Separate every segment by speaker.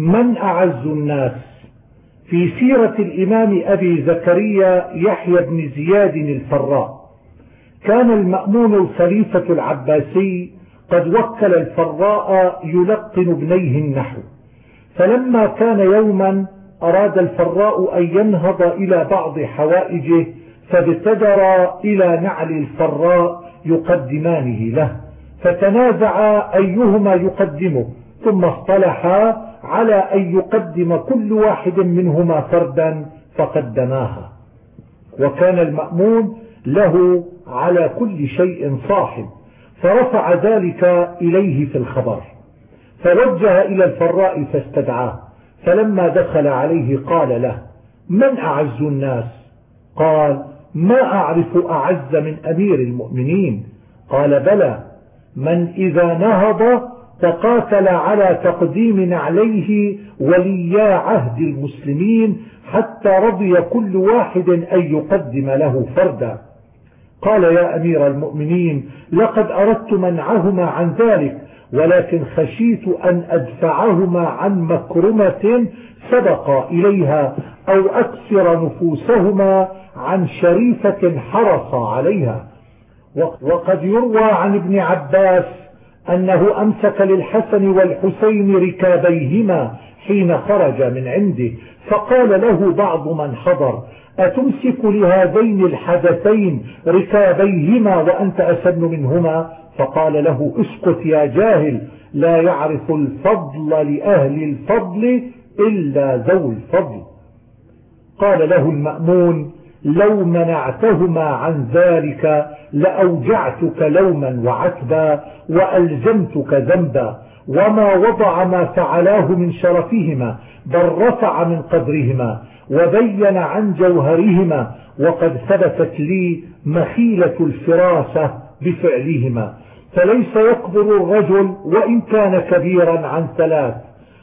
Speaker 1: من أعز الناس في سيرة الإمام أبي زكريا يحيى بن زياد الفراء. كان المأمون الخليفة العباسي قد وكل الفراء يلقن ابنيه النحو. فلما كان يوما أراد الفراء أن ينهض إلى بعض حوائجه فابتدر إلى نعل الفراء يقدمانه له فتنازعا أيهما يقدمه ثم اصطلحا على أن يقدم كل واحد منهما فردا فقدماها. وكان المأمون له على كل شيء صاحب فرفع ذلك إليه في الخبر. فوجه إلى الفراء فاستدعاه فلما دخل عليه قال له من أعز الناس؟ قال ما أعرف أعز من أمير المؤمنين. قال بلى من إذا نهض تقاتل على تقديم نعليه وليا عهد المسلمين حتى رضي كل واحد أن يقدم له فردا. قال يا أمير المؤمنين لقد أردت منعهما عن ذلك ولكن خشيت أن أدفعهما عن مكرمة سبق إليها أو أكسر نفوسهما عن شريفة حرص عليها. وقد يروى عن ابن عباس أنه أمسك للحسن والحسين ركابيهما حين خرج من عنده فقال له بعض من حضر أتمسك لهذين الحدثين ركابيهما وأنت أسن منهما؟ فقال له اسكت يا جاهل لا يعرف الفضل لأهل الفضل إلا ذو الفضل. قال له المأمون لو منعتهما عن ذلك لأوجعتك لوما وعتبا وألزمتك ذنبا وما وضع ما فعلاه من شرفهما بل رفع من قدرهما وبين عن جوهرهما وقد ثبتت لي مخيلة الفراسة بفعلهما فليس يقبل الرجل وإن كان كبيرا عن ثلاث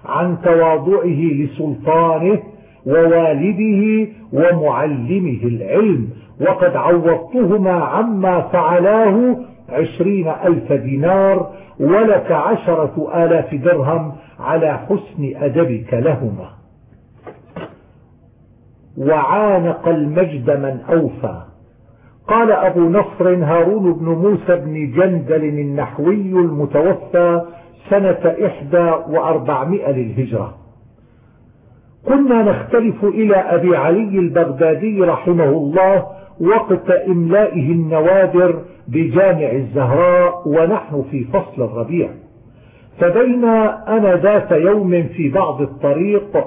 Speaker 1: عن تواضعه لسلطانه ووالده ومعلمه العلم وقد عوضتهما عما فعلاه عشرين ألف دينار ولك عشرة آلاف درهم على حسن أدبك لهما. وعانق المجد من أوفى. قال أبو نصر هارون بن موسى بن جندل النحوي المتوفى سنة إحدى وأربعمائة للهجرة. كنا نختلف إلى أبي علي البغدادي رحمه الله وقت إملائه النوادر بجامع الزهراء ونحن في فصل الربيع. فبين أنا ذات يوم في بعض الطريق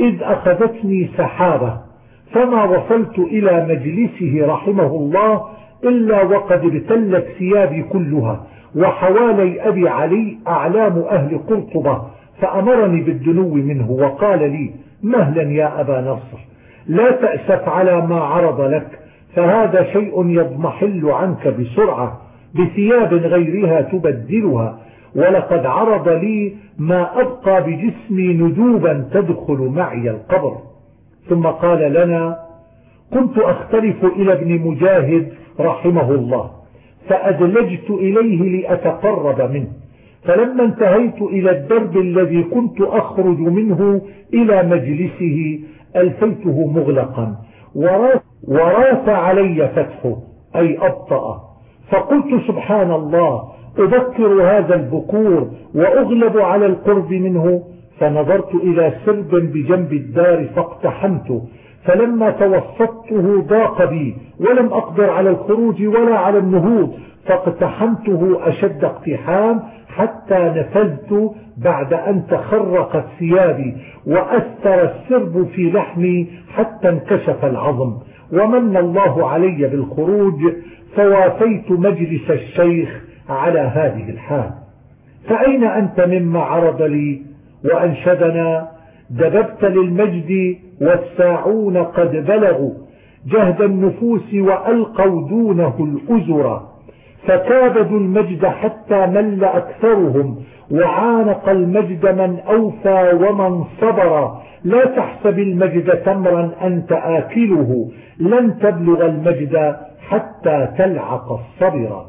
Speaker 1: إذ أخذتني سحابة فما وصلت إلى مجلسه رحمه الله إلا وقد ابتلت ثيابي كلها وحوالي أبي علي أعلام أهل قرطبة فأمرني بالدنو منه وقال لي مهلا يا أبا نصر لا تأسف على ما عرض لك فهذا شيء يضمحل عنك بسرعة بثياب غيرها تبدلها. ولقد عرض لي ما أبقى بجسمي ندوبا تدخل معي القبر. ثم قال لنا كنت أختلف إلى ابن مجاهد رحمه الله فأدلجت إليه لأتقرب منه. فلما انتهيت إلى الدرب الذي كنت أخرج منه إلى مجلسه ألفيته مغلقا. وراث علي فتحه أي أبطأ. فقلت سبحان الله أذكر هذا البكور وأغلب على القرب منه. فنظرت إلى سرب بجنب الدار فاقتحمته فلما توسطته ضاق بي ولم أقدر على الخروج ولا على النهوض. فاقتحمته أشد اقتحام حتى نفذت بعد أن تخرقت ثيابي وأثر السرب في لحمي حتى انكشف العظم. ومن الله علي بالخروج فوافيت مجلس الشيخ على هذه الحال. فأين أنت مما عرض لي وأنشدنا؟ دببت للمجد والساعون قد بلغوا جهد النفوس وألقوا دونه الأزر. فكابدوا المجد حتى مل أكثرهم وعانق المجد من أوفى ومن صبر. لا تحسب المجد تمرا أنت آكله. لن تبلغ المجد حتى تلعق الصبر.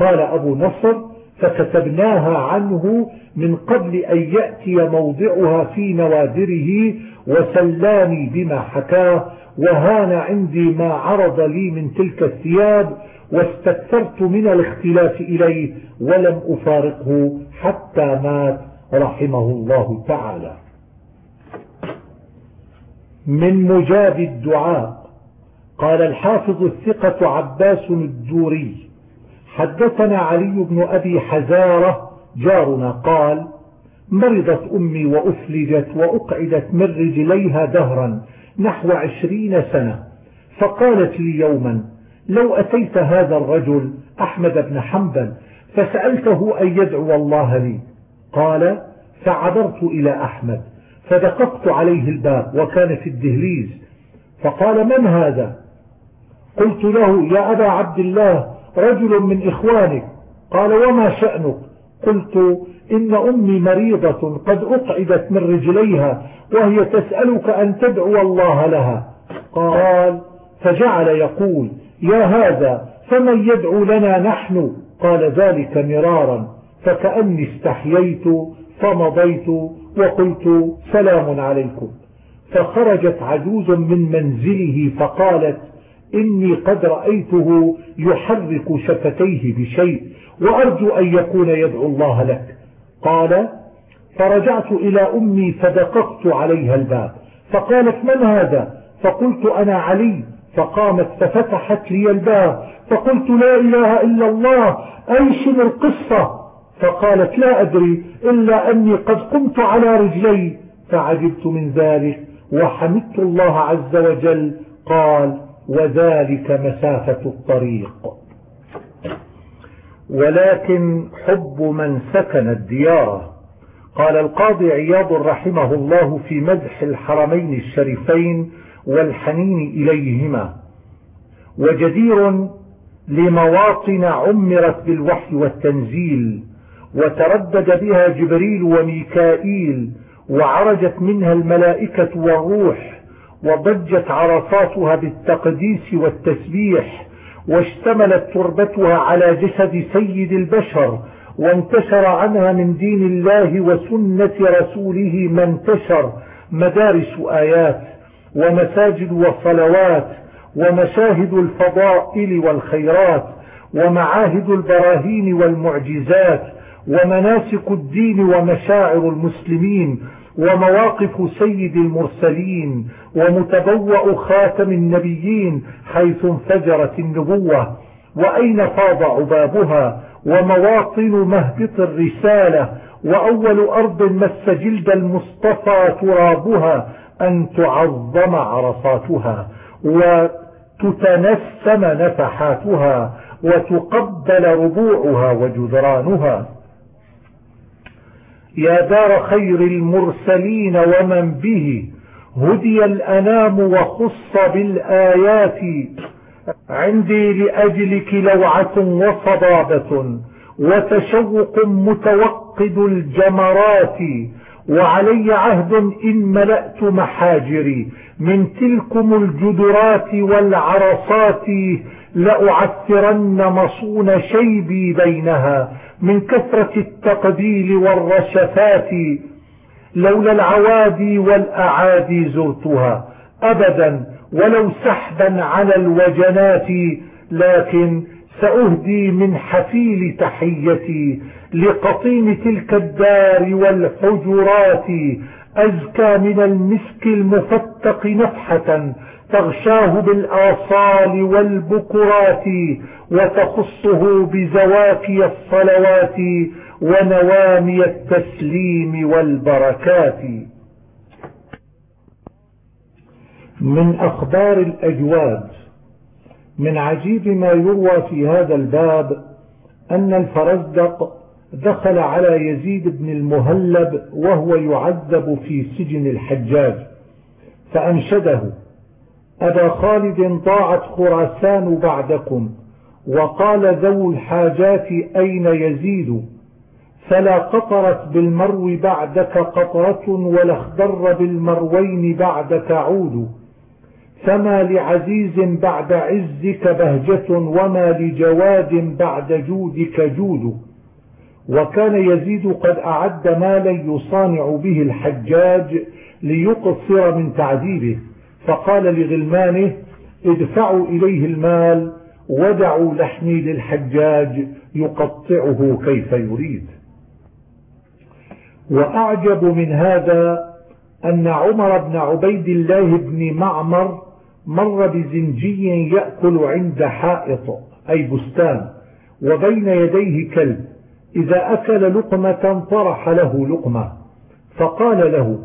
Speaker 1: قال أبو نصر فكتبناها عنه من قبل أن يأتي موضعها في نوادره وسلاني بما حكاه. وهان عندي ما عرض لي من تلك الثياب واستكثرت من الاختلاف إليه ولم أفارقه حتى مات رحمه الله تعالى. من مجاب الدعاء قال الحافظ الثقة عباس الدوري حدثنا علي بن أبي حزارة جارنا قال مرضت أمي وأفلجت وأقعدت من رجليها دهرا نحو عشرين سنة. فقالت لي يوما لو أتيت هذا الرجل أحمد بن حنبل فسألته أن يدعو الله لي. قال فعبرت إلى أحمد فدققت عليه الباب وكان في الدهليز. فقال من هذا؟ قلت له يا أبا عبد الله رجل من إخوانك. قال وما شأنك؟ قلت إن أمي مريضة قد أقعدت من رجليها وهي تسألك أن تدعو الله لها. قال فجعل يقول يا هذا فمن يدعو لنا نحن؟ قال ذلك مرارا. فكأني استحييت فمضيت وقلت سلام عليكم. فخرجت عجوز من منزله فقالت إني قد رأيته يحرك شفتيه بشيء وأرجو أن يكون يدعو الله لك. قال فرجعت إلى أمي فدققت عليها الباب. فقالت من هذا؟ فقلت أنا علي. فقامت ففتحت لي الباب. فقلت لا إله إلا الله أيشن القصة. فقالت لا أدري إلا أني قد قمت على رجلي. فعجبت من ذلك وحمدت الله عز وجل. قال وذلك مسافة الطريق. ولكن حب من سكن الديار. قال القاضي عياض رحمه الله في مدح الحرمين الشريفين والحنين إليهما. وجدير لمواطن عمرت بالوحي والتنزيل وتردد بها جبريل وميكائيل وعرجت منها الملائكة والروح وضجت عرصاتها بالتقديس والتسبيح واشتملت تربتها على جسد سيد البشر وانتشر عنها من دين الله وسنة رسوله ما انتشر مدارس آيات ومساجد وصلوات ومشاهد الفضائل والخيرات ومعاهد البراهين والمعجزات ومناسك الدين ومشاعر المسلمين ومواقف سيد المرسلين ومتبوأ خاتم النبيين حيث انفجرت النبوة وأين فاض عبابها ومواطن مهبط الرسالة وأول أرض مس جلد المصطفى ترابها أن تعظم عرصاتها وتتنسم نفحاتها وتقبل ربوعها وجدرانها يا دار خير المرسلين ومن به هدي الأنام وخص بالآيات. عندي لأجلك لوعة وصبابة وتشوق متوقد الجمرات. وعلي عهد إن ملأت محاجري من تلكم الجدرات والعرصات. لأعثرن مصون شيبي بينها من كثرة التقبيل والرشفات لولا العوادي والأعادي زرتها أبدا ولو سحبا على الوجنات لكن سأهدي من حفيل تحيتي لقطين تلك الدار والحجرات أزكى من المسك المفتق نفحة تغشاه بالآصال والبكرات وتخصه بزواكي الصلوات ونوامي التسليم والبركات. من أخبار الأجواد من عجيب ما يروى في هذا الباب أن الفرزدق دخل على يزيد بن المهلب وهو يعذب في سجن الحجاج فأنشده أبا خالد ضاعت خراسان بعدكم وقال ذو الحاجات أين يزيد؟ فلا قطرت بالمرو بعدك قطرة ولا اخضر بالمروين بعدك عود. فما لعزيز بعد عزك بهجة وما لجواد بعد جودك جود. وكان يزيد قد أعد مالا يصانع به الحجاج ليقصر من تعذيبه. فقال لغلمانه ادفعوا إليه المال ودعوا لحمي للحجاج يقطعه كيف يريد. وأعجب من هذا أن عمر بن عبيد الله بن معمر مر بزنجي يأكل عند حائط أي بستان وبين يديه كلب. إذا أكل لقمة طرح له لقمة فقال له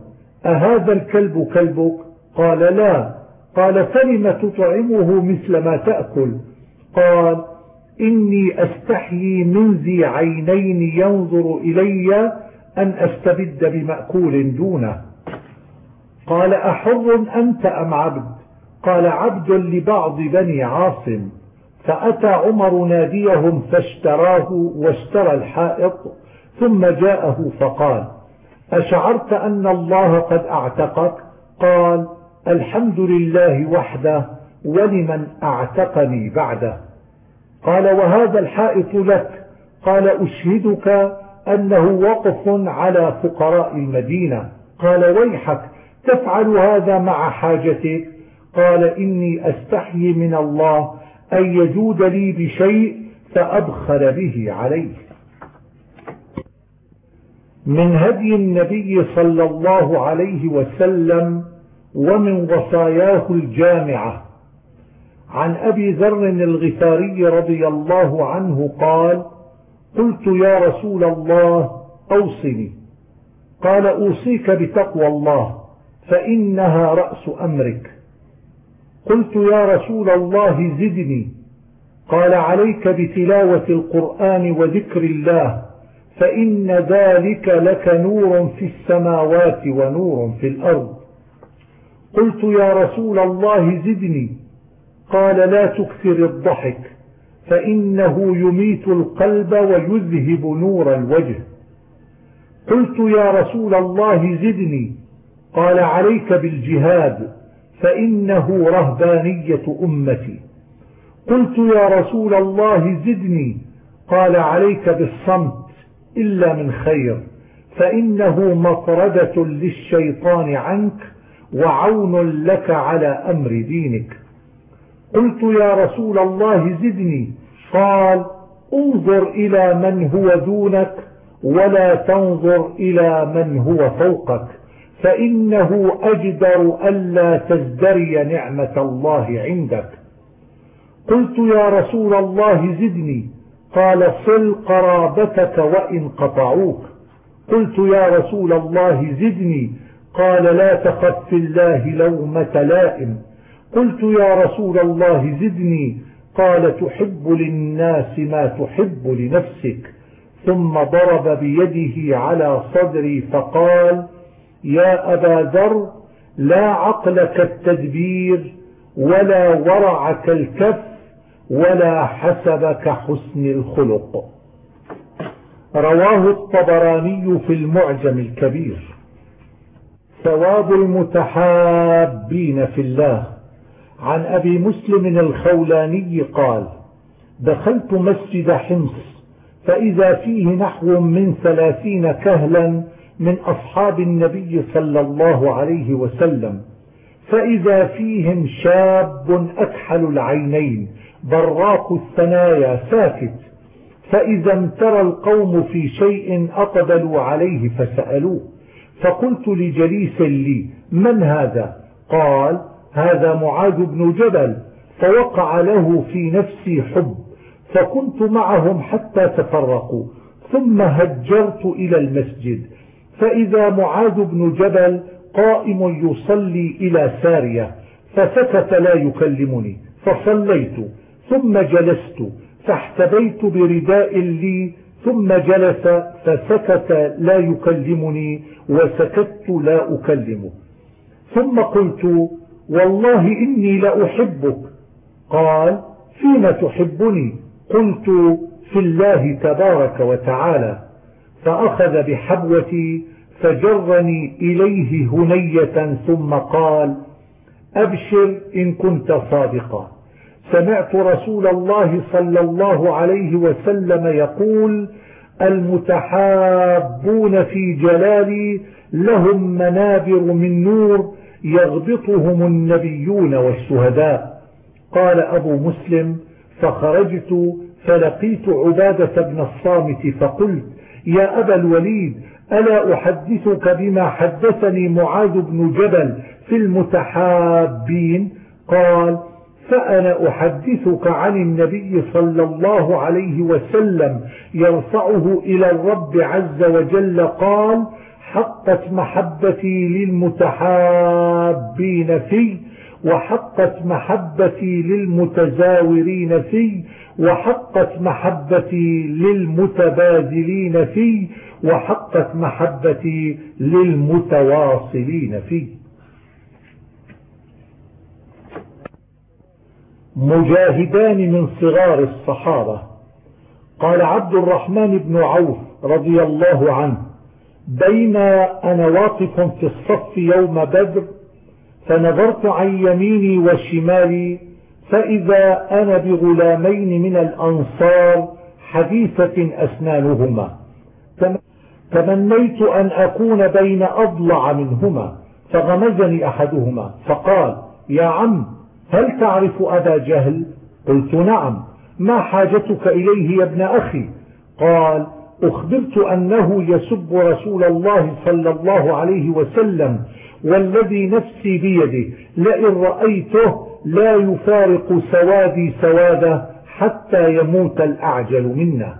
Speaker 1: أهذا الكلب كلبك؟ قال لا. قال فلم تطعمه مثل ما تأكل؟ قال إني أستحيي من ذي عينين ينظر إلي أن أستبد بمأكول دونه. قال أحر أنت أم عبد؟ قال عبد لبعض بني عاصم. فأتى عمر ناديهم فاشتراه واشترى الحائط ثم جاءه فقال أشعرت أن الله قد أعتقك؟ قال الحمد لله وحده ولمن أعتقني بعده. قال وهذا الحائط لك. قال أشهدك أنه وقف على فقراء المدينة. قال ويحك تفعل هذا مع حاجتك؟ قال إني أستحيي من الله أن يجود لي بشيء فأبخل به عليه. من هدي النبي صلى الله عليه وسلم ومن وصاياه الجامعة. عن أبي ذر الغفاري رضي الله عنه قال قلت يا رسول الله أوصني. قال أوصيك بتقوى الله فإنها رأس أمرك. قلت يا رسول الله زدني. قال عليك بتلاوة القرآن وذكر الله فإن ذلك لك نور في السماوات ونور في الأرض. قلت يا رسول الله زدني. قال لا تكثر الضحك فإنه يميت القلب ويذهب نور الوجه. قلت يا رسول الله زدني. قال عليك بالجهاد فإنه رهبانية أمتي. قلت يا رسول الله زدني. قال عليك بالصمت إلا من خير فإنه مطردة للشيطان عنك وعون لك على أمر دينك. قلت يا رسول الله زدني. قال انظر إلى من هو دونك ولا تنظر إلى من هو فوقك. فإنه أجدر ألا تزدري نعمة الله عندك. قلت يا رسول الله زدني. قال صل قرابتك وإن قطعوك. قلت يا رسول الله زدني. قال لا تخف في الله لومة لائم. قلت يا رسول الله زدني. قال تحب للناس ما تحب لنفسك. ثم ضرب بيده على صدري فقال يا أبا ذر لا عقل كالتدبير ولا ورع كالكف ولا حسب كحسن الخلق. رواه الطبراني في المعجم الكبير. ثواب المتحابين في الله. عن أبي مسلم الخولاني قال دخلت مسجد حمص فإذا فيه نحو من ثلاثين كهلا من أصحاب النبي صلى الله عليه وسلم فإذا فيهم شاب أكحل العينين براق الثنايا ساكت فإذا امترى القوم في شيء أقبلوا عليه فسألوه. فقلت لجليس لي من هذا؟ قال هذا معاذ بن جبل فوقع له في نفسي حب فكنت معهم حتى تفرقوا ثم هجرت إلى المسجد فإذا معاذ بن جبل قائم يصلي إلى سارية فسكت لا يكلمني فصليت ثم جلست فاحتبيت برداء لي ثم جلس فسكت لا يكلمني وسكت لا أكلمه. ثم قلت والله إني لأحبك. قال فيما تحبني؟ قلت في الله تبارك وتعالى. فأخذ بحبوتي فجرني إليه هنية ثم قال أبشر إن كنت صادقا. سمعت رسول الله صلى الله عليه وسلم يقول المتحابون في جلالي لهم منابر من نور يغبطهم النبيون والشهداء. قال أبو مسلم فخرجت فلقيت عبادة بن الصامت فقلت يا أبا الوليد ألا أحدثك بما حدثني معاذ بن جبل في المتحابين؟ قال فأنا أحدثك عن النبي صلى الله عليه وسلم يرفعه إلى الرب عز وجل قال حقت محبتي للمتحابين في وحقت محبتي للمتزاورين في وحقت محبتي للمتبادلين في وحقت محبتي للمتواصلين في. مجاهدان من صغار الصحابة. قال عبد الرحمن بن عوف رضي الله عنه بين أنا واقف في الصف يوم بدر فنظرت عن يميني وشمالي فإذا أنا بغلامين من الأنصار حديثة أسنانهما. تمنيت أن أكون بين أضلع منهما فغمزني أحدهما فقال يا عم هل تعرف أبا جهل؟ قلت نعم. ما حاجتك إليه يا ابن أخي؟ قال أخبرت أنه يسب رسول الله صلى الله عليه وسلم والذي نفسي بيده لئن رأيته لا يفارق سوادي سوادة حتى يموت الأعجل منا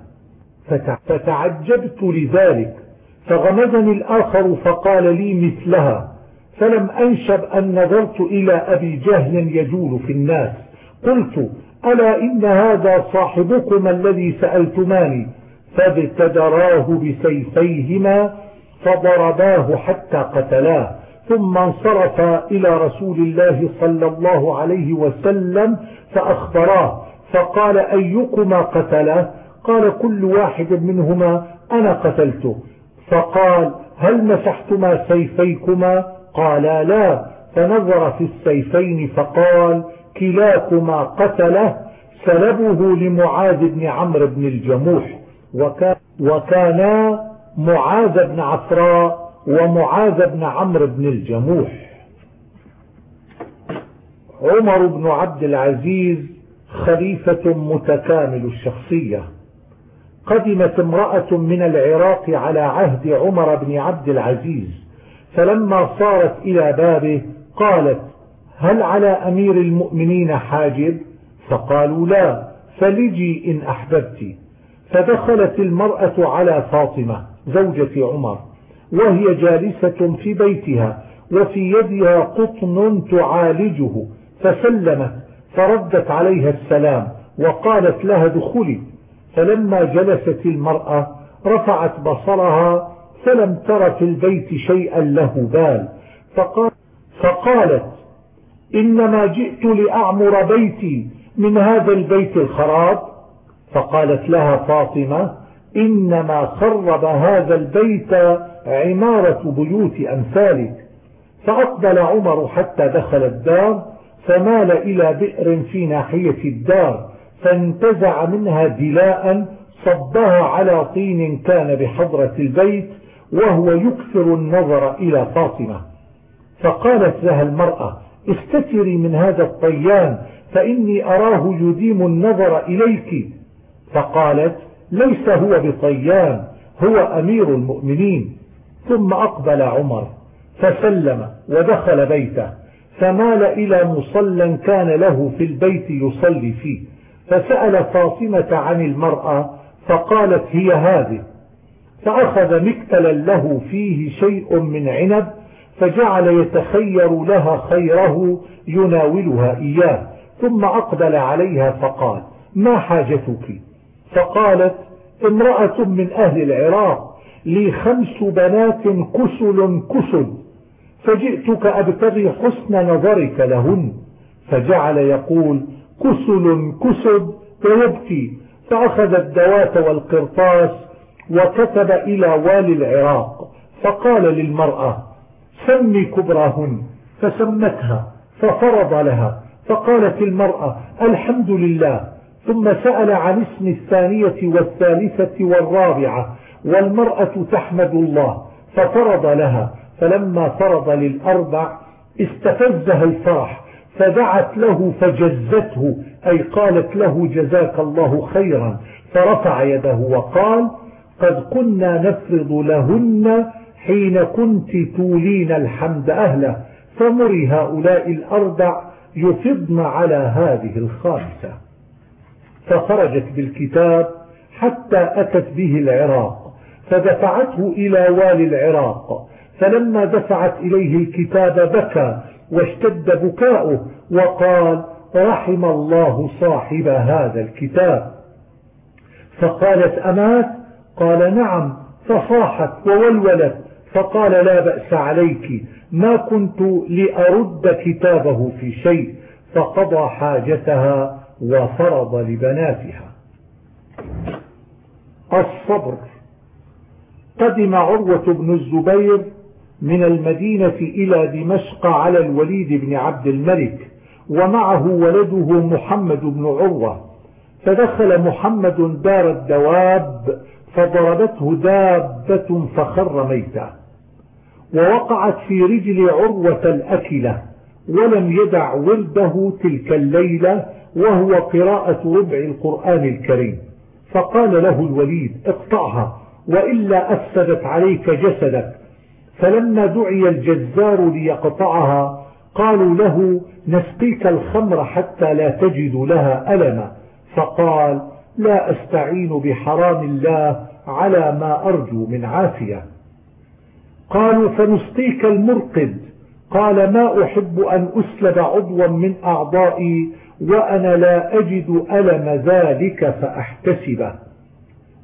Speaker 1: فتعجبت لذلك فغمزني الآخر فقال لي مثلها. فلم أنشب أن نظرت إلى أبي جهل يجول في الناس. قلت ألا إن هذا صاحبكما الذي سألتماني؟ فابتدراه بسيفيهما فضرباه حتى قتلاه ثم انصرف إلى رسول الله صلى الله عليه وسلم فأخبراه فقال أيكما قتله؟ قال كل واحد منهما أنا قتلته. فقال هل مسحتما سيفيكما؟ قالا لا فنظر في السيفين فقال كلاكما قتله سلبه لمعاذ بن عمرو بن الجموح وكانا معاذ بن عفراء ومعاذ بن عمرو بن الجموح. عمر بن عبد العزيز خليفة متكامل الشخصية. قدمت امرأة من العراق على عهد عمر بن عبد العزيز. فلما صارت إلى بابه قالت هل على أمير المؤمنين حاجب؟ فقالوا لا فلجي إن أحببت. فدخلت المرأة على فاطمة زوجة عمر وهي جالسة في بيتها وفي يدها قطن تعالجه فسلمت فردت عليها السلام وقالت لها دخلي. فلما جلست المرأة رفعت بصرها فلم تر في البيت شيئا له بال. فقال فقالت إنما جئت لأعمر بيتي من هذا البيت الخراب. فقالت لها فاطمة إنما خرب هذا البيت عمارة بيوت أمثالك. فأقبل عمر حتى دخل الدار فمال إلى بئر في ناحية الدار فانتزع منها دلاء صبها على طين كان بحضرة البيت وهو يكثر النظر إلى فاطمة. فقالت لها المرأة استتري من هذا الطيان فإني أراه يديم النظر إليك. فقالت ليس هو بطيان هو أمير المؤمنين. ثم أقبل عمر فسلم ودخل بيته فمال إلى مصلى كان له في البيت يصلي فيه. فسأل فاطمة عن المرأة فقالت هي هذه. فأخذ مكتلا له فيه شيء من عنب فجعل يتخير لها خيره يناولها إياه ثم أقبل عليها فقال ما حاجتك؟ فقالت امرأة من أهل العراق لي خمس بنات كسل كسل فجئتك أبتغي حسن نظرك لهن. فجعل يقول كسل كسد ويبكي. فأخذ الدوات والقرطاس وكتب إلى والي العراق فقال للمرأة سمي كبراهن. فسمتها ففرض لها. فقالت المرأة الحمد لله. ثم سأل عن اسم الثانية والثالثة والرابعة والمرأة تحمد الله. ففرض لها. فلما فرض للأربع استفزها الفرح فدعت له فجزته أي قالت له جزاك الله خيرا. فرفع يده وقال قد كنا نفرض لهن حين كنت تولين الحمد أهله فمري هؤلاء الأربع يفضن على هذه الخامسة. فخرجت بالكتاب حتى أتت به العراق فدفعته إلى والي العراق. فلما دفعت إليه الكتاب بكى واشتد بكاؤه وقال رحم الله صاحب هذا الكتاب. فقالت أمات قال نعم فصاحت وولولت فقال لا بأس عليك ما كنت لأرد كتابه في شيء فقضى حاجتها وفرض لبناتها. الصبر. قدم عروة بن الزبير من المدينة إلى دمشق على الوليد بن عبد الملك ومعه ولده محمد بن عروة فدخل محمد دار الدواب فضربته دابة فخر ميتا ووقعت في رجل عروة الأكلة ولم يدع ولده تلك الليلة وهو قراءة ربع القرآن الكريم. فقال له الوليد اقطعها وإلا أفسدت عليك جسدك. فلما دعي الجزار ليقطعها قالوا له نسقيك الخمر حتى لا تجد لها ألما. فقال لا أستعين بحرام الله على ما أرجو من عافية. قالوا فنسقيك المرقد. قال ما أحب أن أسلب عضوا من أعضائي وأنا لا أجد ألم ذلك فأحتسبه.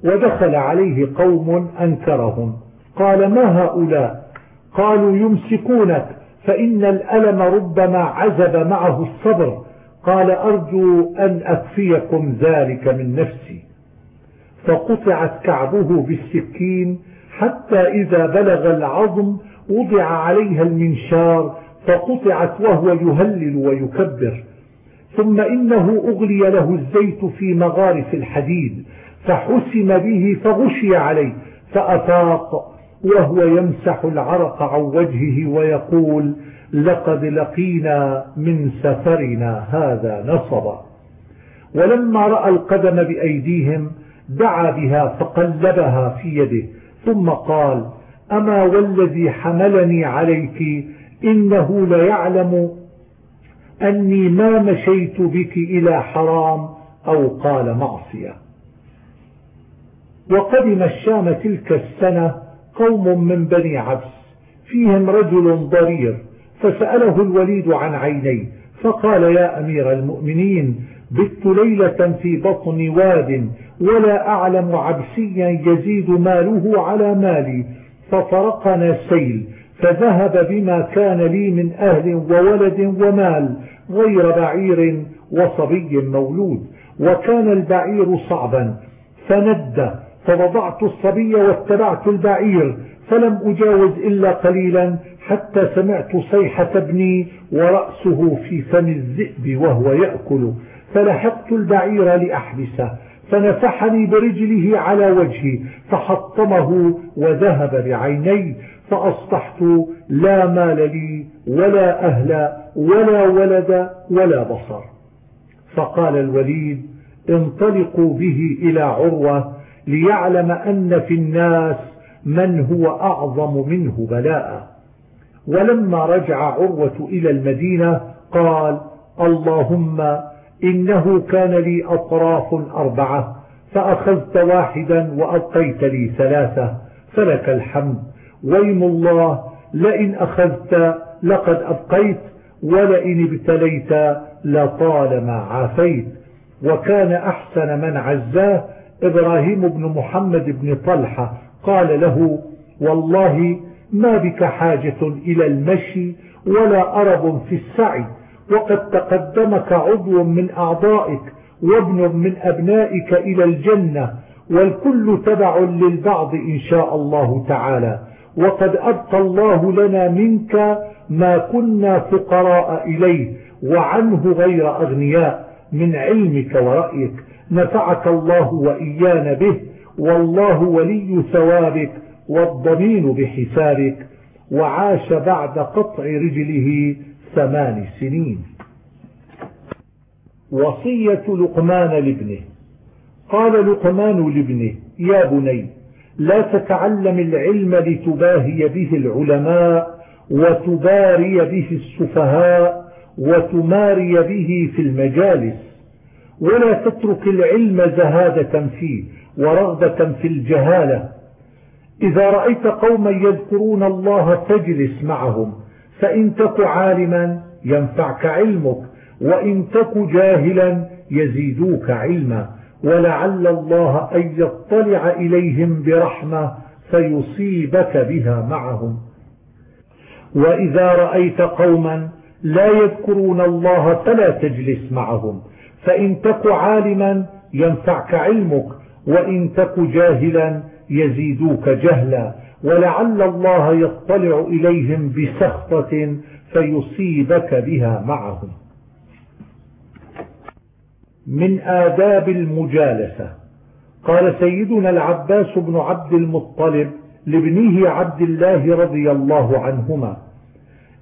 Speaker 1: ودخل عليه قوم أنكرهم. قال ما هؤلاء؟ قالوا يمسكونك فإن الألم ربما عزب معه الصبر. قال أرجو أن أكفيكم ذلك من نفسي. فقطعت كعبه بالسكين حتى إذا بلغ العظم وضع عليها المنشار فقطعت وهو يهلل ويكبر. ثم إنه أغلي له الزيت في مغارف الحديد فحسم به فغشي عليه فأفاق وهو يمسح العرق عن وجهه ويقول لقد لقينا من سفرنا هذا نصبا. ولما رأى القدم بأيديهم دعا بها فقلبها في يده ثم قال أما والذي حملني عليك إنه ليعلم أني ما مشيت بك إلى حرام أو قال معصية. وقدم الشام تلك السنة قوم من بني عبس فيهم رجل ضرير فسأله الوليد عن عينيه فقال يا أمير المؤمنين بت ليلة في بطن واد ولا أعلم عبسيا يزيد ماله على مالي فطرقنا سيل فذهب بما كان لي من أهل وولد ومال غير بعير وصبي مولود وكان البعير صعبا فند فوضعت الصبي واتبعت البعير فلم أجاوز إلا قليلا حتى سمعت صيحة ابني ورأسه في فم الذئب وهو يأكل. فلحقت البعير لأحبسه فنفحني برجله على وجهي فحطمه وذهب بعيني فأصبحت لا مال لي ولا أهل ولا ولد ولا بصر. فقال الوليد انطلقوا به إلى عروة ليعلم أن في الناس من هو أعظم منه بلاء. ولما رجع عروة إلى المدينة قال اللهم إنه كان لي أطراف أربعة فأخذت واحدا وأبقيت لي ثلاثة فلك الحمد. ويم الله لئن أخذت لقد أبقيت ولئن ابتليت لطالما عافيت. وكان أحسن من عزاه إبراهيم بن محمد بن طلحة قال له والله ما بك حاجة إلى المشي ولا أرب في السعي وقد تقدمك عضو من أعضائك وابن من أبنائك إلى الجنة والكل تبع للبعض إن شاء الله تعالى. وقد أبقى الله لنا منك ما كنا فقراء إليه وعنه غير أغنياء من علمك ورأيك. نفعك الله وإيانا به والله ولي ثوابك والضمين بحسابك وعاش بعد قطع رجله ثمان سنين. وصية لقمان لابنه. قال لقمان لابنه يا بني لا تتعلم العلم لتباهي به العلماء وتباري به السفهاء وتماري به في المجالس ولا تترك العلم زهادة فيه ورغبة في الجهالة. إذا رأيت قوما يذكرون الله فاجلس معهم فإن تك عالما ينفعك علمك وإن تك جاهلا يزيدوك علما. ولعل الله أن يطلع إليهم برحمة فيصيبك بها معهم. وإذا رأيت قوما لا يذكرون الله فلا تجلس معهم فإن تك عالما ينفعك علمك وإن تك جاهلا يزيدوك جهلا. ولعل الله يطلع إليهم بسخطة فيصيبك بها معهم. من آداب المجالسة. قال سيدنا العباس بن عبد المطلب لابنه عبد الله رضي الله عنهما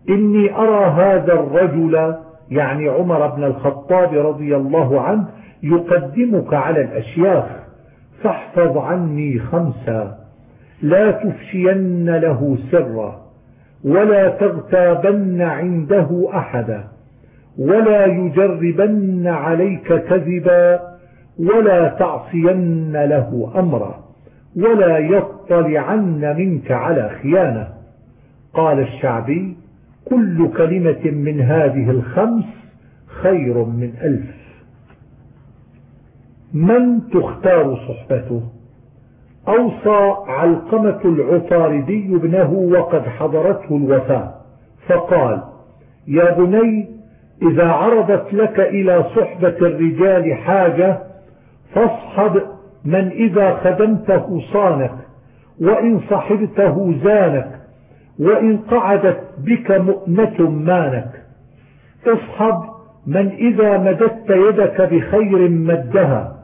Speaker 1: إني أرى هذا الرجل يعني عمر بن الخطاب رضي الله عنه يقدمك على الأشياخ فاحفظ عني خمسا لا تفشين له سرا ولا تغتابن عنده أحدا ولا يجربن عليك كذبا ولا تعصين له أمرا ولا يطلعن منك على خيانة. قال الشعبي كل كلمة من هذه الخمس خير من ألف. من تختار صحبته؟ أوصى علقمة العطاردي ابنه وقد حضرته الوفاة فقال يا بني إذا عرضت لك إلى صحبة الرجال حاجة فاصحب من إذا خدمته صانك وإن صحبته زانك وإن قعدت بك مؤنة مانك. اصحب من إذا مددت يدك بخير مدها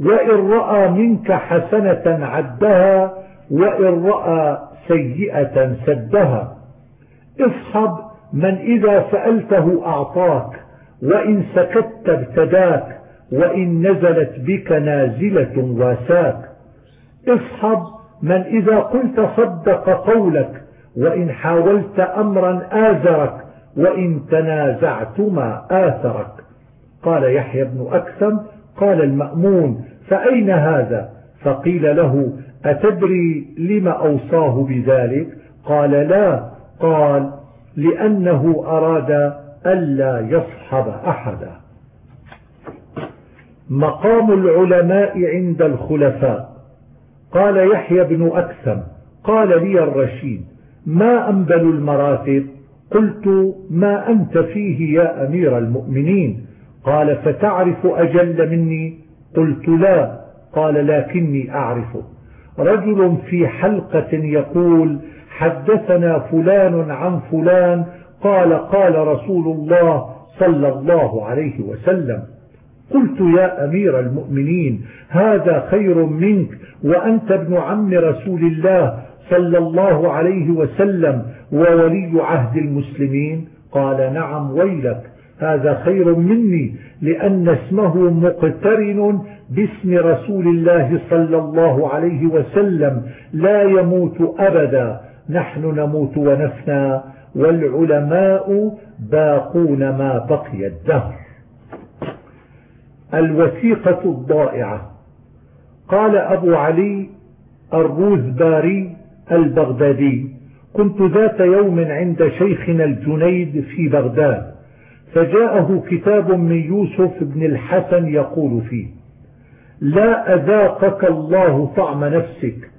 Speaker 1: وإن رأى منك حسنة عدها وإن رأى سيئة سدها. اصحب من إذا سألته أعطاك وإن سكت ابتداك وإن نزلت بك نازلة واساك. اصحب من إذا قلت صدق قولك وإن حاولت أمرا آزرك وإن تنازعتما آثرك. قال يحيى بن أكثم قال المأمون فأين هذا؟ فقيل له أتدري لم أوصاه بذلك؟ قال لا. قال لأنه أراد ألا يصحب أحدا. مقام العلماء عند الخلفاء. قال يحيى بن أكثم قال لي الرشيد ما أنبل المراتب؟ قلت ما أنت فيه يا أمير المؤمنين. قال فتعرف أجل مني؟ قلت لا. قال لكني أعرفه. رجل في حلقة يقول حدثنا فلان عن فلان. قال قال رسول الله صلى الله عليه وسلم. قلت يا أمير المؤمنين هذا خير منك وأنت ابن عم رسول الله. صلى الله عليه وسلم وولي عهد المسلمين؟ قال نعم ويلك. هذا خير مني لأن اسمه مقترن باسم رسول الله صلى الله عليه وسلم لا يموت أبدا. نحن نموت ونفنى والعلماء باقون ما بقي الدهر. الوثيقة الضائعة. قال أبو علي الروذباري البغدادي. كنت ذات يوم عند شيخنا الجنيد في بغداد فجاءه كتاب من يوسف بن الحسن يقول فيه لا أذاقك الله طعم نفسك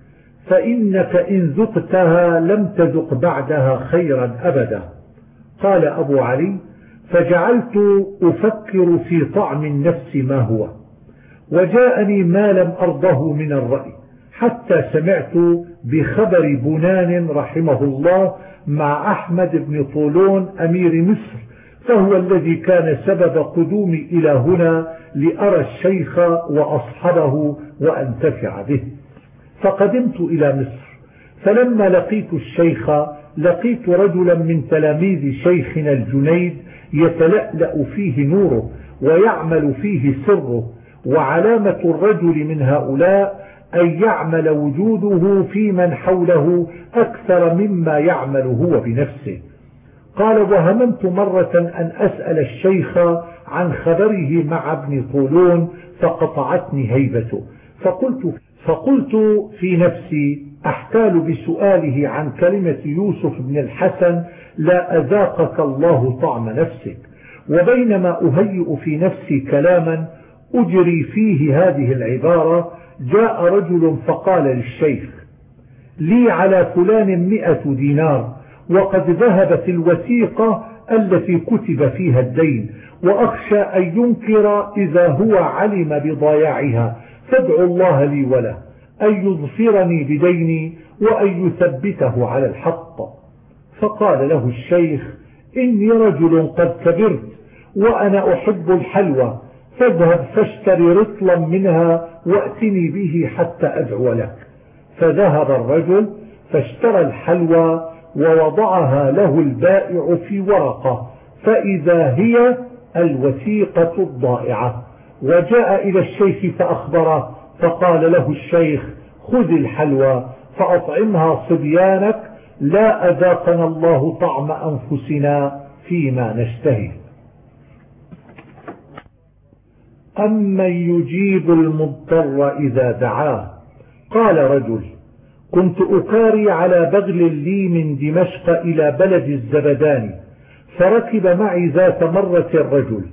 Speaker 1: فإنك إن ذقتها لم تذق بعدها خيرا أبدا. قال أبو علي فجعلت أفكر في طعم النفس ما هو وجاءني ما لم أرضه من الرأي حتى سمعت بخبر بنان رحمه الله مع أحمد بن طولون أمير مصر فهو الذي كان سبب قدومي إلى هنا لأرى الشيخ وأصحبه وأنتفع به. فقدمت إلى مصر فلما لقيت الشيخ لقيت رجلا من تلاميذ شيخنا الجنيد يتلألأ فيه نوره ويعمل فيه سره وعلامة الرجل من هؤلاء أن يعمل وجوده في من حوله أكثر مما يعمل هو بنفسه. قال وهممت مرة أن أسأل الشيخ عن خبره مع ابن طولون فقطعتني هيبته. فقلت, فقلت في نفسي أحتال بسؤاله عن كلمة يوسف بن الحسن لا أذاقك الله طعم نفسك. وبينما أهيئ في نفسي كلاما أجري فيه هذه العبارة جاء رجل فقال للشيخ لي على فلان مئة دينار وقد ذهبت الوثيقة التي كتب فيها الدين وأخشى أن ينكر إذا هو علم بضياعها فادعوا الله لي وله أن يظفرني بديني وأن يثبته على الحق. فقال له الشيخ إني رجل قد كبرت وأنا أحب الحلوى فاذهب فاشتري رطلا منها واتني به حتى أدعو لك. فذهب الرجل فاشترى الحلوى ووضعها له البائع في ورقة فإذا هي الوثيقة الضائعة. وجاء إلى الشيخ فأخبره فقال له الشيخ خذ الحلوى فأطعمها صبيانك لا أذاقنا الله طعم أنفسنا فيما نشتهي. أمن يجيب المضطر إذا دعاه قال رجل كنت أكاري على بغل لي من دمشق إلى بلد الزبداني فركب معي ذات مرة الرجل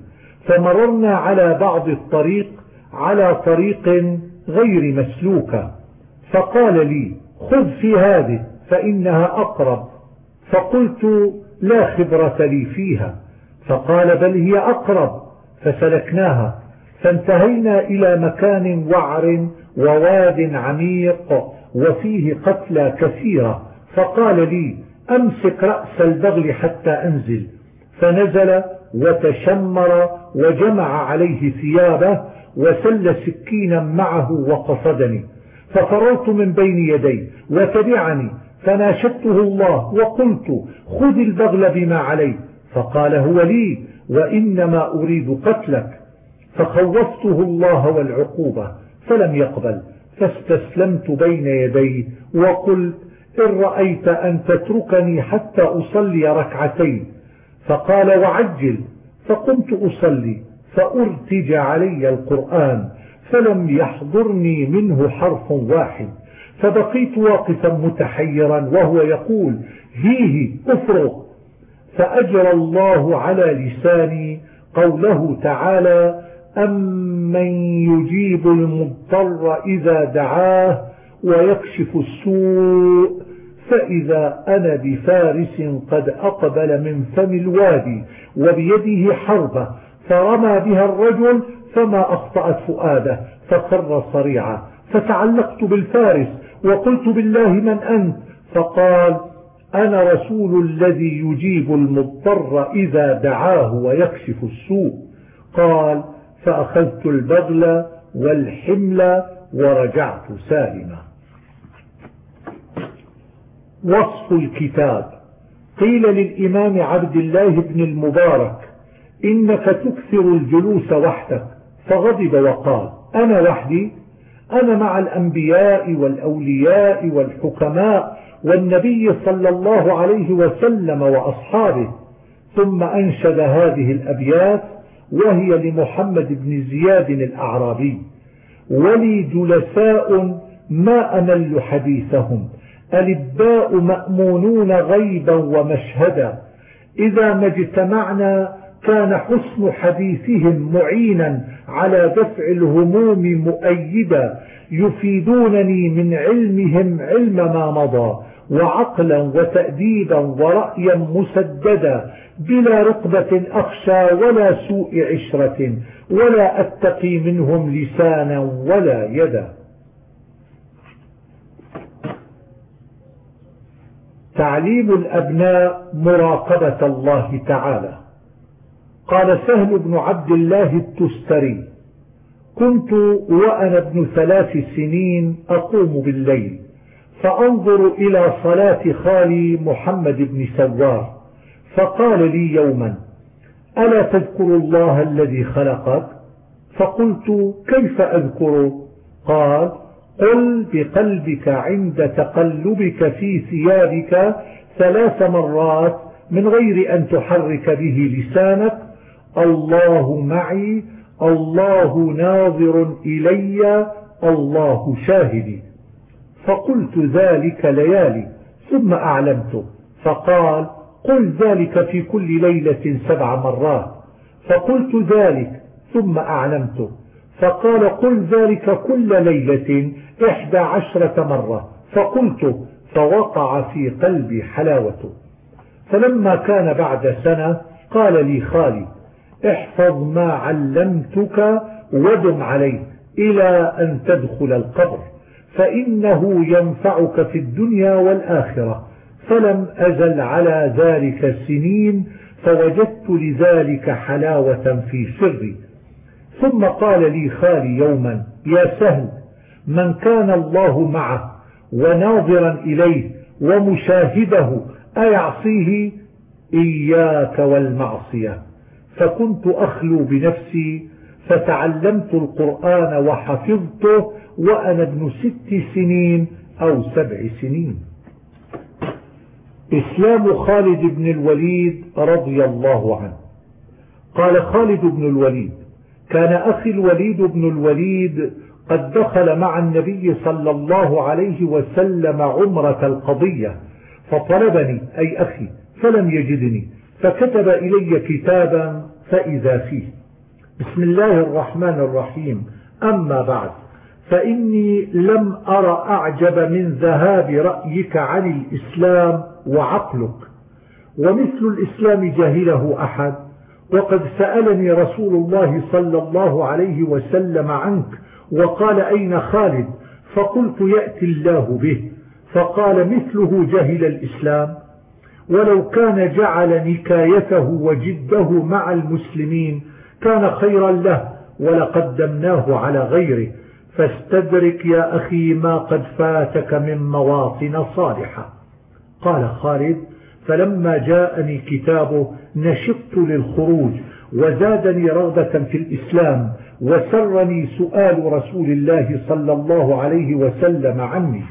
Speaker 1: فمررنا على بعض الطريق على طريق غير مسلوكة فقال لي خذ في هذه فإنها أقرب فقلت لا خبرة لي فيها فقال بل هي أقرب فسلكناها فانتهينا إلى مكان وعر وواد عميق وفيه قتلى كثيرة. فقال لي أمسك رأس البغل حتى أنزل. فنزل وتشمر وجمع عليه ثيابه وسل سكينا معه وقصدني. ففررت من بين يدي وتبعني. فناشدته الله وقلت خذ البغل بما عليه. فقال هو لي وإنما أريد قتلك. فخوفته الله والعقوبة فلم يقبل. فاستسلمت بين يديه وقلت إن رأيت أن تتركني حتى أصلي ركعتين. فقال وعجل. فقمت أصلي فأرتج علي القرآن فلم يحضرني منه حرف واحد. فبقيت واقفا متحيرا وهو يقول هيه افرغ. فأجرى الله على لساني قوله تعالى أمن يجيب المضطر إذا دعاه ويكشف السوء فإذا أنا بفارس قد أقبل من فم الوادي وبيده حربة فرمى بها الرجل فما أخطأت فؤاده فخر صريعا فتعلقت بالفارس وقلت بالله من أنت فقال أنا رسول الذي يجيب المضطر إذا دعاه ويكشف السوء قال فأخذت البغل والحمل ورجعت سالما. وصف الكتاب. قيل للإمام عبد الله بن المبارك إنك تكثر الجلوس وحدك. فغضب وقال أنا وحدي؟ أنا مع الأنبياء والأولياء والحكماء والنبي صلى الله عليه وسلم وأصحابه. ثم أنشد هذه الأبيات وهي لمحمد بن زياد الأعرابي. ولي جلساء ما أمل حديثهم. الإباء مأمونون غيبا ومشهدا. إذا ما اجتمعنا كان حسن حديثهم معينا على دفع الهموم مؤيدا. يفيدونني من علمهم علم ما مضى. وعقلا وتأديبا ورأيا مسددا بلا رقبة أخشى ولا سوء عشرة ولا أتقي منهم لسانا ولا يدا. تعليم الأبناء مراقبة الله تعالى. قال سهل بن عبد الله التستري كنت وأنا ابن ثلاث سنين أقوم بالليل فأنظر إلى صلاة خالي محمد بن سوار فقال لي يوما ألا تذكر الله الذي خلقك؟ فقلت كيف أذكره قال قل بقلبك عند تقلبك في ثيابك ثلاث مرات من غير أن تحرك به لسانك. الله معي الله ناظر إلي الله شاهدي. فقلت ذلك ليالي ثم أعلمته فقال قل ذلك في كل ليلة سبع مرات. فقلت ذلك ثم أعلمته فقال قل ذلك كل ليلة إحدى عشرة مرة. فقلت فوقع في قلبي حلاوته فلما كان بعد سنة قال لي خالي احفظ ما علمتك ودم عليه إلى أن تدخل القبر. فإنه ينفعك في الدنيا والآخرة. فلم أزل على ذلك سنين فوجدت لذلك حلاوة في سري. ثم قال لي خالي يوما يا سهل من كان الله معه وناظرا إليه ومشاهده أيعصيه؟ إياك والمعصية. فكنت أخلو بنفسي فتعلمت القرآن وحفظته وأنا ابن ست سنين أو سبع سنين. إسلام خالد بن الوليد رضي الله عنه. قال خالد بن الوليد كان أخي الوليد بن الوليد قد دخل مع النبي صلى الله عليه وسلم عمرة القضية فطلبني أي أخي فلم يجدني فكتب إلي كتابا فإذا فيه. بسم الله الرحمن الرحيم. أما بعد. فإني لم أر أعجب من ذهاب رأيك عن الإسلام وعقلك. ومثل الإسلام جاهله أحد. وقد سألني رسول الله صلى الله عليه وسلم عنك وقال أين خالد؟ فقلت يأتي الله به. فقال مثله جهل الإسلام. ولو كان جعل نكايته وجده مع المسلمين كان خيرا له ولقدمناه على غيره. فاستدرك يا أخي ما قد فاتك من مواطن صالحة. قال خالد فلما جاءني كتابه نشطت للخروج وزادني رغبة في الإسلام وسرني سؤال رسول الله صلى الله عليه وسلم عني.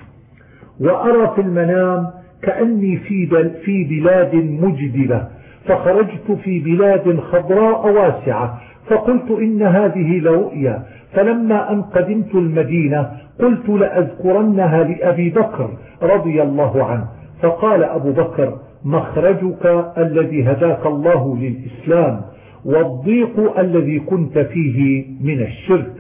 Speaker 1: وأرى في المنام كأني في في بلاد مجدبة فخرجت في بلاد خضراء واسعة فقلت إن هذه لرؤيا فلما أن قدمت المدينة قلت لأذكرنها لأبي بكر رضي الله عنه فقال أبو بكر مخرجك الذي هداك الله للإسلام والضيق الذي كنت فيه من الشرك.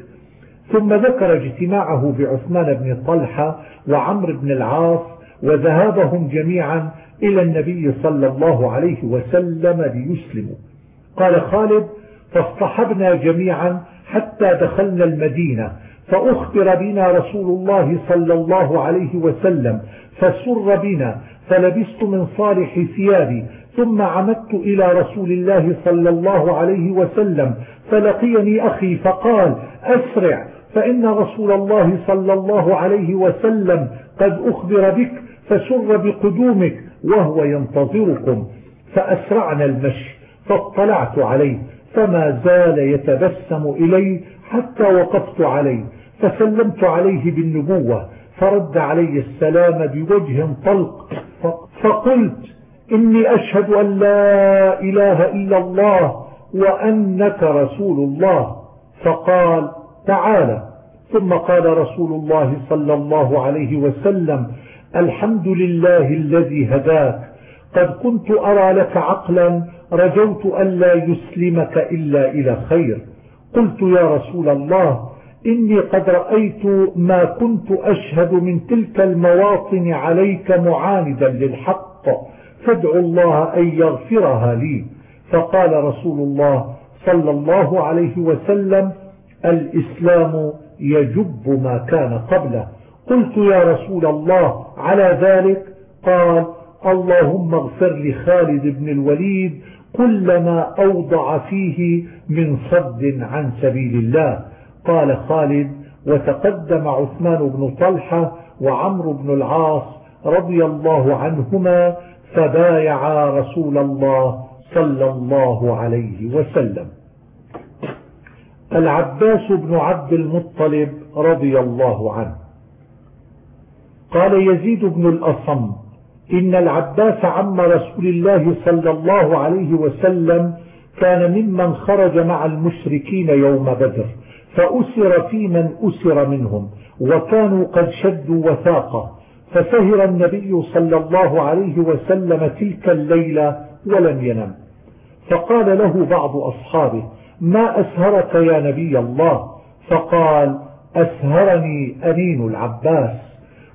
Speaker 1: ثم ذكر اجتماعه بعثمان بن طلحة وعمر بن العاص وذهابهم جميعا إلى النبي صلى الله عليه وسلم ليسلموا. قال خالد فاصطحبنا جميعا حتى دخلنا المدينة فأخبر بنا رسول الله صلى الله عليه وسلم فسر بنا فلبست من صالح ثيابي ثم عمدت إلى رسول الله صلى الله عليه وسلم فلقيني أخي فقال أسرع فإن رسول الله صلى الله عليه وسلم قد أخبر بك فسر بقدومك وهو ينتظركم فأسرعنا المشي فاطلعت عليه. فما زال يتبسم إلي حتى وقفت عليه فسلمت عليه بالنبوة فرد علي السلام بوجه طلق فقلت إني أشهد أن لا إله إلا الله وأنك رسول الله. فقال تعالى ثم قال رسول الله صلى الله عليه وسلم الحمد لله الذي هداك قد كنت أرى لك عقلا رجوت ألا يسلمك إلا إلى خير. قلت يا رسول الله إني قد رأيت ما كنت أشهد من تلك المواطن عليك معاندا للحق فادع الله أن يغفرها لي. فقال رسول الله صلى الله عليه وسلم الإسلام يجب ما كان قبله. قلت يا رسول الله على ذلك؟ قال اللهم اغفر لخالد بن الوليد كل ما أوضع فيه من صد عن سبيل الله. قال خالد وتقدم عثمان بن طلحة وعمرو بن العاص رضي الله عنهما فبايعا رسول الله صلى الله عليه وسلم. العباس بن عبد المطلب رضي الله عنه. قال يزيد بن الأصم إن العباس عم رسول الله صلى الله عليه وسلم كان ممن خرج مع المشركين يوم بدر فأسر في من أسر منهم وكانوا قد شدوا وثاقة. فسهر النبي صلى الله عليه وسلم تلك الليلة ولم ينم. فقال له بعض أصحابه ما أسهرك يا نبي الله؟ فقال أسهرني أنين العباس.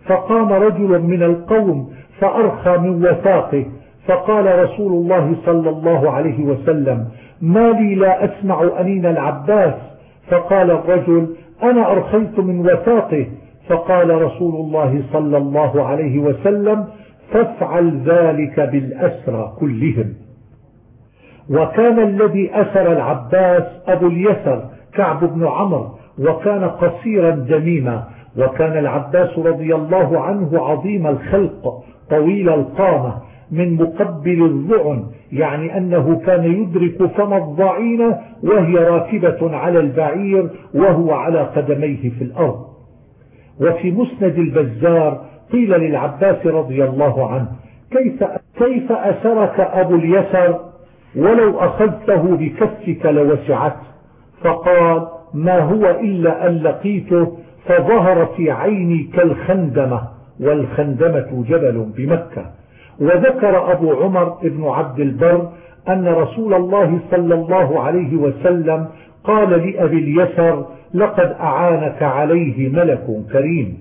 Speaker 1: فقام رجل من القوم فأرخى من وثاقه فقال رسول الله صلى الله عليه وسلم ما لي لا أسمع أنين العباس. فقال الرجل أنا أرخيت من وثاقه فقال رسول الله صلى الله عليه وسلم فافعل ذلك بالأسرى كلهم. وكان الذي أسر العباس أبو اليسر كعب بن عمرو وكان قصيرا دميما وكان العباس رضي الله عنه عظيم الخلق طويل القامة من مقبل الظعن يعني أنه كان يدرك فم الضعين وهي راكبة على البعير وهو على قدميه في الأرض. وفي مسند البزار قيل للعباس رضي الله عنه كيف, كيف أسرك أبو اليسر؟ ولو أخذته بكفك لوسعت. فقال ما هو إلا أن لقيته فظهر في عيني كالخندمة. والخندمة جبل بمكة. وذكر أبو عمر بن عبد البر أن رسول الله صلى الله عليه وسلم قال لأبي اليسر لقد أعانك عليه ملك كريم.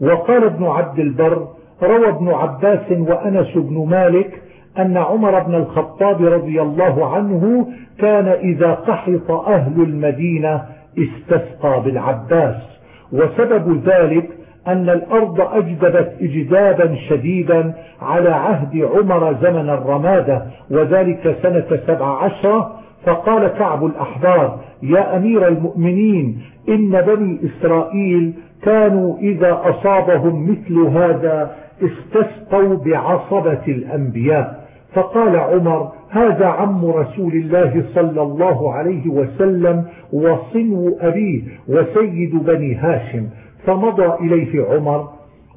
Speaker 1: وقال ابن عبد البر روى ابن عباس وأنس بن مالك أن عمر بن الخطاب رضي الله عنه كان إذا قحط أهل المدينة استسقى بالعباس. وسبب ذلك أن الأرض أجدبت إجدابا شديدا على عهد عمر زمن الرمادة وذلك سنة سبع عشرة فقال كعب الأحبار يا أمير المؤمنين إن بني إسرائيل كانوا إذا أصابهم مثل هذا استسقوا بعصبة الأنبياء. فقال عمر هذا عم رسول الله صلى الله عليه وسلم وصنو أبيه وسيد بني هاشم. فمضى إليه عمر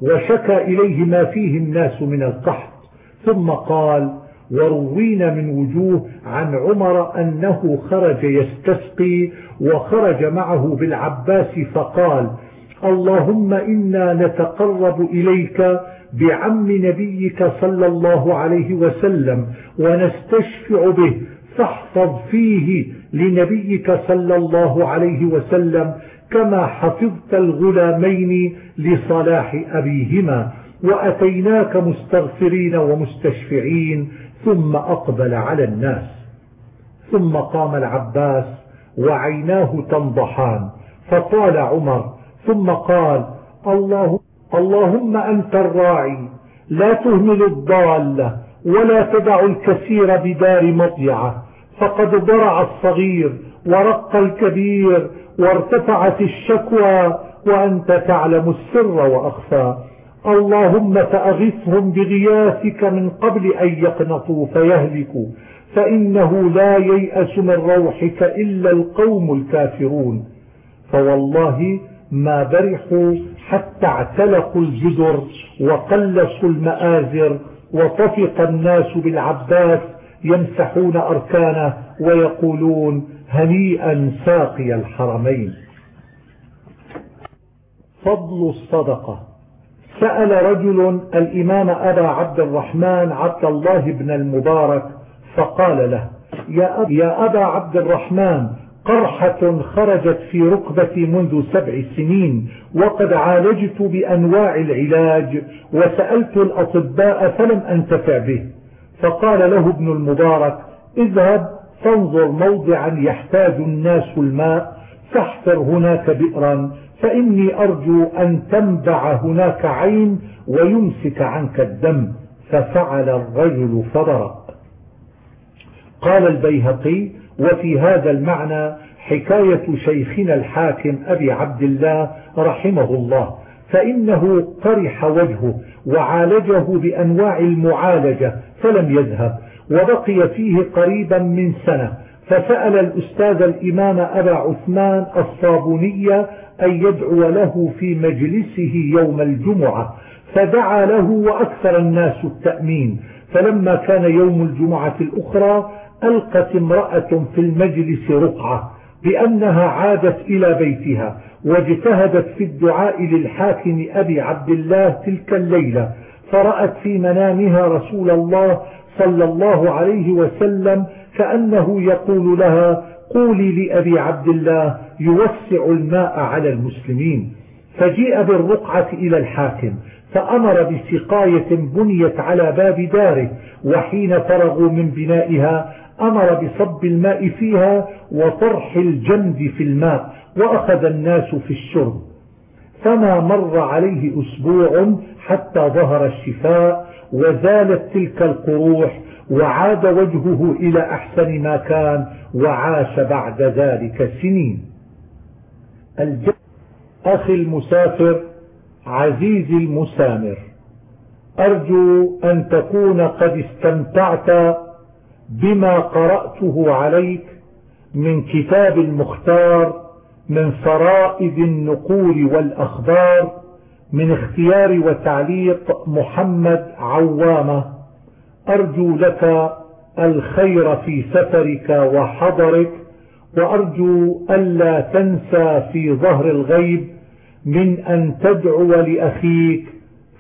Speaker 1: وشكى إليه ما فيه الناس من القحط ثم قال وروينا من وجوه عن عمر أنه خرج يستسقي وخرج معه بالعباس فقال اللهم إنا نتقرب إليك بعم نبيك صلى الله عليه وسلم ونستشفع به فاحفظ فيه لنبيك صلى الله عليه وسلم كما حفظت الغلامين لصلاح أبيهما وأتيناك مستغفرين ومستشفعين ثم أقبل على الناس. ثم قام العباس وعيناه تنضحان فقال عمر ثم قال الله اللهم أنت الراعي لا تهمل الضالة ولا تدع الكثير بدار مضيعة فقد ضرع الصغير ورق الكبير وارتفعت الشكوى وأنت تعلم السر وأخفى. اللهم فأغثهم بغياثك من قبل أن يقنطوا فيهلكوا فإنه لا ييأس من روحك إلا القوم الكافرون. فوالله ما برحوا حتى اعتلقوا الجدر وقلصوا المآزر وطفق الناس بالعباس يمسحون أركانه ويقولون هنيئا ساقي الحرمين. فضل الصدقة. سأل رجل الإمام أبا عبد الرحمن عبد الله بن المبارك فقال له يا, أبا عبد الرحمن قرحة خرجت في ركبتي منذ سبع سنين وقد عالجت بأنواع العلاج وسألت الأطباء فلم أنتفع به. فقال له ابن المبارك اذهب فانظر موضعا يحتاج الناس الماء فاحفر هناك بئرا فإني أرجو أن تنبع هناك عين ويمسك عنك الدم. ففعل الرجل فضرب. قال البيهقي وفي هذا المعنى حكاية شيخنا الحاكم أبي عبد الله رحمه الله فإنه طرح وجهه وعالجه بأنواع المعالجة فلم يذهب وبقي فيه قريبا من سنة. فسأل الأستاذ الإمام أبا عثمان الصابونية أن يدعو له في مجلسه يوم الجمعة فدعا له وأكثر الناس التأمين. فلما كان يوم الجمعة الأخرى ألقت امرأة في المجلس رقعة بأنها عادت إلى بيتها. واجتهدت في الدعاء للحاكم أبي عبد الله تلك الليلة فرأت في منامها رسول الله صلى الله عليه وسلم كأنه يقول لها قولي لأبي عبد الله يوسع الماء على المسلمين. فجيء بالرقعة إلى الحاكم فأمر بسقاية بنيت على باب داره وحين فرغوا من بنائها أمر بصب الماء فيها وطرح الجمد في الماء وأخذ الناس في الشرب. فما مر عليه أسبوع حتى ظهر الشفاء وزالت تلك القروح وعاد وجهه إلى أحسن ما كان وعاش بعد ذلك سنين. أخي المسافر عزيزي المسامر أرجو أن تكون قد استمتعت بما قرأته عليك من كتاب المختار من فرائد النقول والأخبار من اختيار وتعليق محمد عوامة أرجو لك الخير في سفرك وحضرك وأرجو ألا تنسى في ظهر الغيب من أن تدعو لأخيك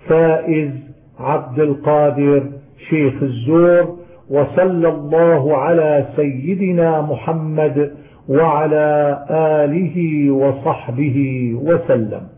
Speaker 1: فائز عبد القادر شيخ الزور وصلى الله على سيدنا محمد وعلى آله وصحبه وسلم.